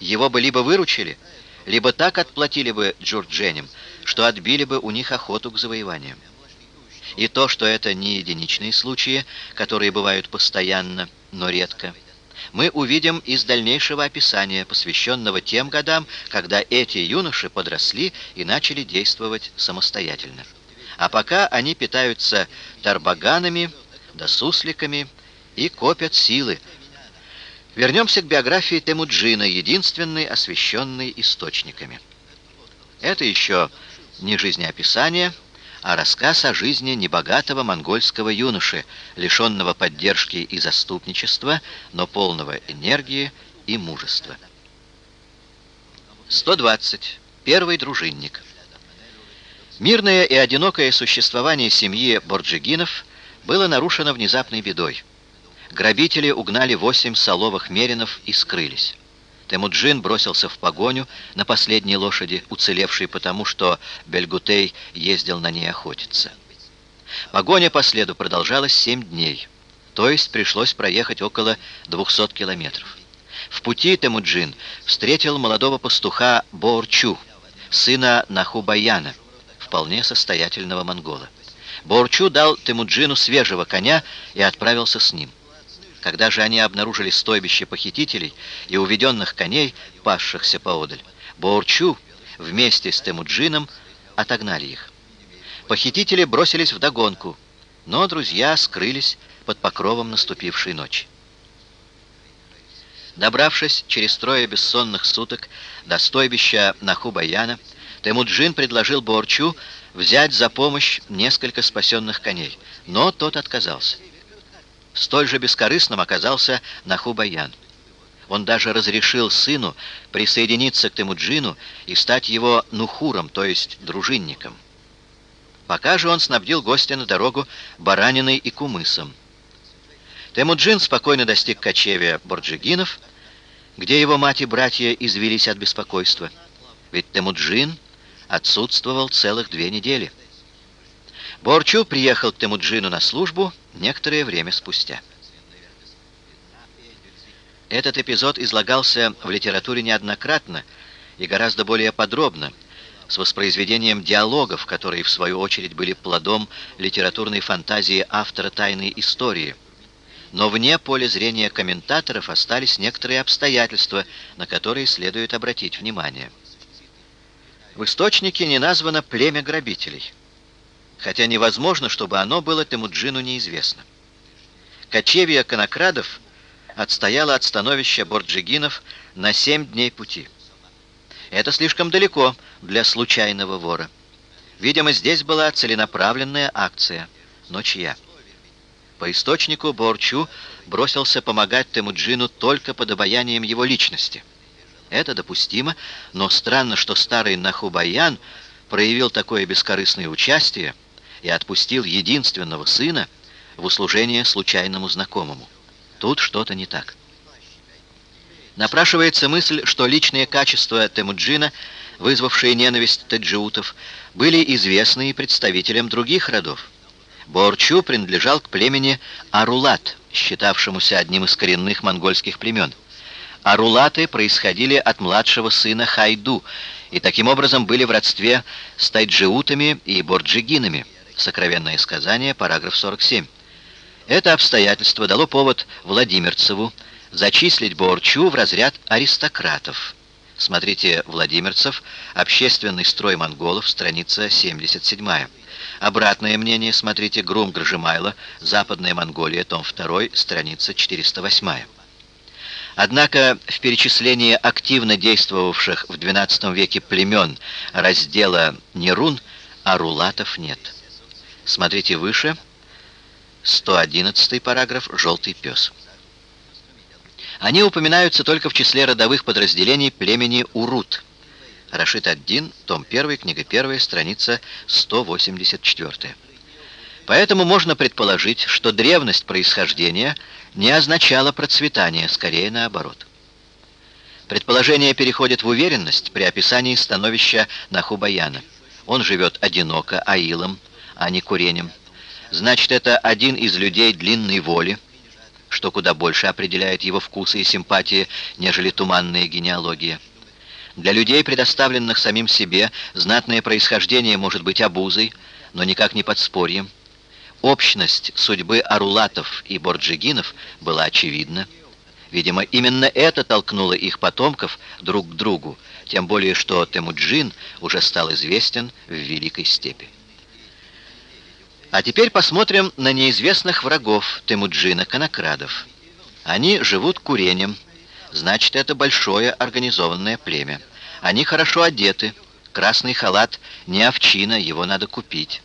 его бы либо выручили, либо так отплатили бы джурдженям, что отбили бы у них охоту к завоеваниям. И то, что это не единичные случаи, которые бывают постоянно, но редко, мы увидим из дальнейшего описания, посвященного тем годам, когда эти юноши подросли и начали действовать самостоятельно. А пока они питаются тарбаганами, да сусликами и копят силы. Вернемся к биографии Темуджина, единственной освещенной источниками. Это еще не жизнеописание, а рассказ о жизни небогатого монгольского юноши, лишенного поддержки и заступничества, но полного энергии и мужества. 120. Первый дружинник. Мирное и одинокое существование семьи Борджигинов было нарушено внезапной бедой. Грабители угнали восемь соловых меринов и скрылись. Темуджин бросился в погоню на последней лошади, уцелевшей потому, что Бельгутей ездил на ней охотиться. Погоня по следу продолжалась семь дней, то есть пришлось проехать около 200 километров. В пути Темуджин встретил молодого пастуха Борчу, сына Нахубаяна, вполне состоятельного монгола. Борчу дал Темуджину свежего коня и отправился с ним. Когда же они обнаружили стойбище похитителей и уведенных коней, пасшихся поодаль, Борчу вместе с Темуджином отогнали их. Похитители бросились в догонку, но друзья скрылись под покровом наступившей ночи. Добравшись через трое бессонных суток до стойбища Нахубаяна, Темуджин предложил Борчу взять за помощь несколько спасенных коней, но тот отказался. Столь же бескорыстным оказался Нахубаян. Он даже разрешил сыну присоединиться к Темуджину и стать его нухуром, то есть дружинником. Пока же он снабдил гостя на дорогу бараниной и кумысом. Темуджин спокойно достиг кочевья Борджигинов, где его мать и братья извелись от беспокойства. Ведь Темуджин отсутствовал целых две недели. Борчу приехал к Темуджину на службу некоторое время спустя. Этот эпизод излагался в литературе неоднократно и гораздо более подробно, с воспроизведением диалогов, которые, в свою очередь, были плодом литературной фантазии автора «Тайной истории». Но вне поля зрения комментаторов остались некоторые обстоятельства, на которые следует обратить внимание. В источнике не названо племя грабителей, хотя невозможно, чтобы оно было Темуджину неизвестно. Кочевье конокрадов отстояло от становища борджигинов на семь дней пути. Это слишком далеко для случайного вора. Видимо, здесь была целенаправленная акция. Но чья? По источнику Борчу бросился помогать Темуджину только под обаянием его личности – это допустимо, но странно, что старый Нахубаян проявил такое бескорыстное участие и отпустил единственного сына в услужение случайному знакомому. Тут что-то не так. Напрашивается мысль, что личные качества Темуджина, вызвавшие ненависть таджиутов, были известны и представителям других родов. Борчу принадлежал к племени Арулат, считавшемуся одним из коренных монгольских племен а рулаты происходили от младшего сына Хайду и таким образом были в родстве с тайджиутами и борджигинами. Сокровенное сказание, параграф 47. Это обстоятельство дало повод Владимирцеву зачислить Борчу в разряд аристократов. Смотрите «Владимирцев. Общественный строй монголов», страница 77. Обратное мнение смотрите «Грум Гржимайло. Западная Монголия», том 2, страница 408. Однако в перечислении активно действовавших в XII веке племен раздела Нерун арулатов нет. Смотрите выше, 111 параграф «Желтый пес». Они упоминаются только в числе родовых подразделений племени Урут. Рашид Аддин, том 1, книга 1, страница 184. Поэтому можно предположить, что древность происхождения – не означало процветание, скорее наоборот. Предположение переходит в уверенность при описании становища Нахубаяна. Он живет одиноко, аилом, а не курением. Значит, это один из людей длинной воли, что куда больше определяет его вкусы и симпатии, нежели туманная генеалогия. Для людей, предоставленных самим себе, знатное происхождение может быть обузой, но никак не подспорьем. Общность судьбы Арулатов и Борджигинов была очевидна. Видимо, именно это толкнуло их потомков друг к другу, тем более что Темуджин уже стал известен в Великой степи. А теперь посмотрим на неизвестных врагов Темуджина, конокрадов. Они живут курением, значит, это большое организованное племя. Они хорошо одеты, красный халат не овчина, его надо купить.